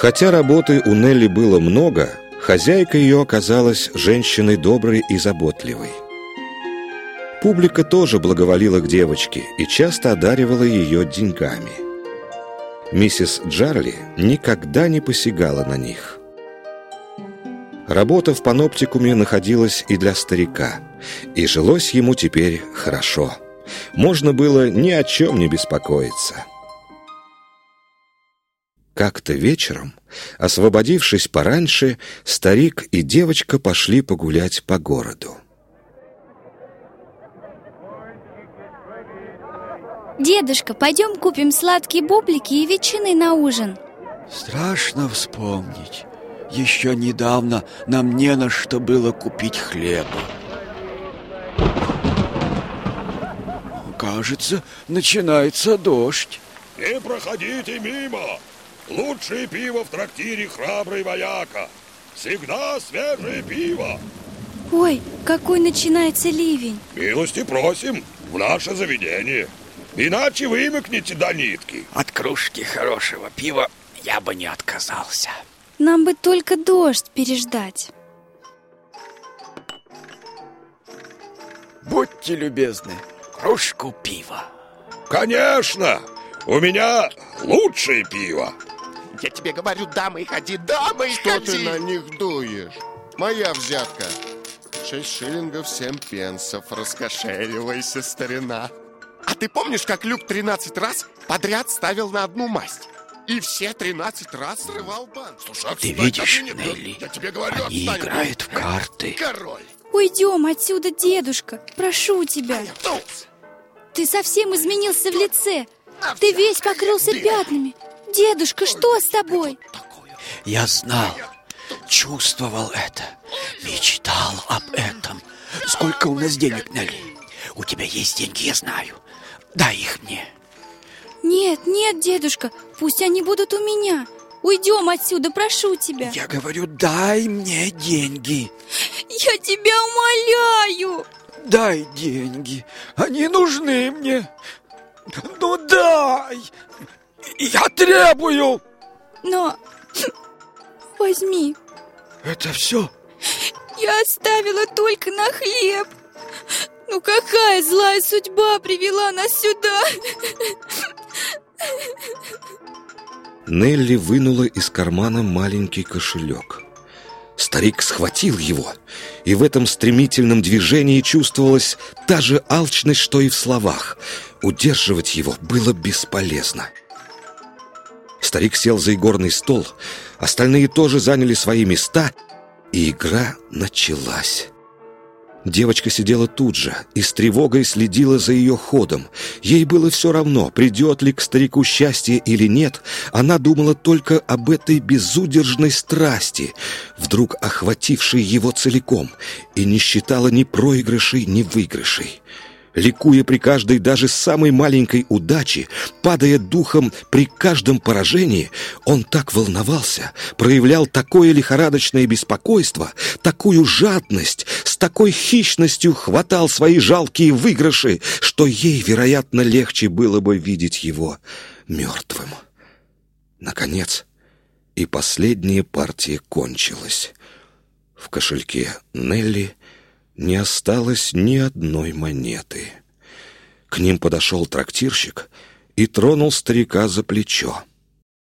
Хотя работы у Нелли было много, хозяйка ее оказалась женщиной доброй и заботливой. Публика тоже благоволила к девочке и часто одаривала ее деньгами. Миссис Джарли никогда не посягала на них. Работа в паноптикуме находилась и для старика, и жилось ему теперь хорошо. Можно было ни о чем не беспокоиться. Как-то вечером, освободившись пораньше, старик и девочка пошли погулять по городу. Дедушка, пойдем купим сладкие бублики и ветчины на ужин. Страшно вспомнить. Еще недавно нам не на что было купить хлеба. Кажется, начинается дождь. Не проходите мимо Лучшее пиво в трактире «Храбрый вояка» Всегда свежее пиво. Ой, какой начинается ливень. Милости просим в наше заведение. Иначе вымокнете до нитки. От кружки хорошего пива я бы не отказался. Нам бы только дождь переждать. Будьте любезны, кружку пива. Конечно! У меня лучшее пиво Я тебе говорю, дамы, ходи, дамы, Что ходи. ты на них дуешь? Моя взятка. Шесть шиллингов, семь пенсов. Раскошеливайся, старина. А ты помнишь, как Люк 13 раз подряд ставил на одну масть? И все 13 раз срывал банк. Слушай, Ты отстань, видишь, а ты не- Нелли, Я тебе говорю, они отстань. играют в карты. Король. Уйдем отсюда, дедушка, прошу тебя. Туз Ты совсем изменился в лице. Ты весь покрылся пятнами Дедушка, что с тобой? Я знал, чувствовал это, мечтал об этом. Сколько у нас денег, Нелли? У тебя есть деньги, я знаю. Дай их мне. Нет, нет, дедушка, пусть они будут у меня Уйдем отсюда, прошу тебя Я говорю, дай мне деньги. Я тебя умоляю Дай деньги. Они нужны мне. Ну дай. Я требую. Но возьми Это все? Я оставила только на хлеб Ну какая злая судьба привела нас сюда Нелли вынула из кармана маленький кошелек. Старик схватил его, и в этом стремительном движении чувствовалась та же алчность, что и в словах. Удерживать его было бесполезно. Старик сел за игорный стол, остальные тоже заняли свои места, и игра началась. Девочка сидела тут же и с тревогой следила за ее ходом. Ей было все равно, придет ли к старику счастье или нет. Она думала только об этой безудержной страсти, вдруг охватившей его целиком, и не считала ни проигрышей, ни выигрышей. Ликуя при каждой даже самой маленькой удаче, падая духом при каждом поражении, он так волновался, проявлял такое лихорадочное беспокойство, такую жадность, с такой хищностью хватал свои жалкие выигрыши, что ей, вероятно, легче было бы видеть его мертвым. Наконец, и последняя партия кончилась. В кошельке Нелли не осталось ни одной монеты. К ним подошел трактирщик и тронул старика за плечо.